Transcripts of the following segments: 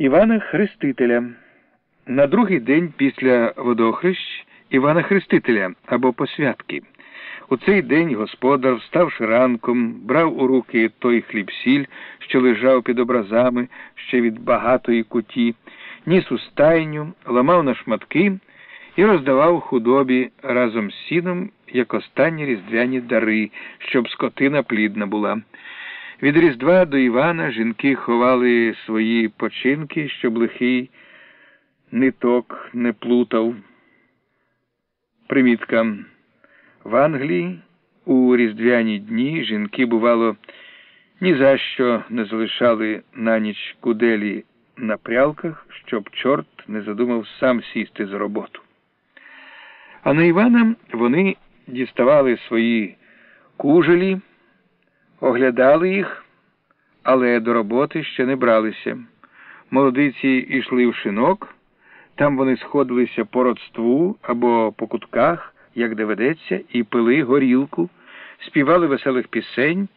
Івана Хрестителя. На другий день після водохрещ Івана Хрестителя або посвятки. У цей день господар, вставши ранком, брав у руки той хліб-сіль, що лежав під образами ще від багатої куті, ніс у стайню, ламав на шматки і роздавав худобі разом з сіном, як останні різдвяні дари, щоб скотина плідна була. Від Різдва до Івана жінки ховали свої починки, щоб лихий ниток не плутав. Примітка. В Англії у різдвяні дні жінки, бувало, ні за що не залишали на ніч куделі на прялках, щоб чорт не задумав сам сісти за роботу. А на Івана вони діставали свої кужелі, оглядали їх, але до роботи ще не бралися. Молодиці йшли в шинок, там вони сходилися по родству або по кутках, як доведеться, і пили горілку, співали веселих пісень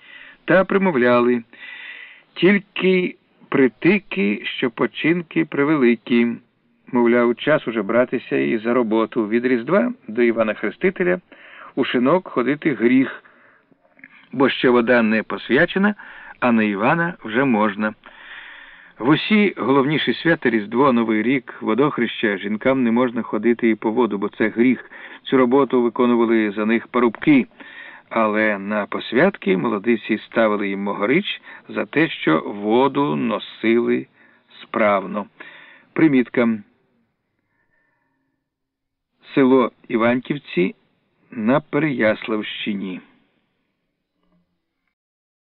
та примовляли. Тільки притики, що починки превеликі. Мовляв, час уже братися і за роботу від Різдва до Івана Хрестителя у шинок ходити гріх, бо ще вода не посвячена, а на Івана вже можна. В усі головніші свята Різдво, Новий рік, водохреща жінкам не можна ходити і по воду, бо це гріх. Цю роботу виконували за них парубки, але на посвятки молодиці ставили їм могорич за те, що воду носили справно. Примітка. Село Іванківці на Переяславщині.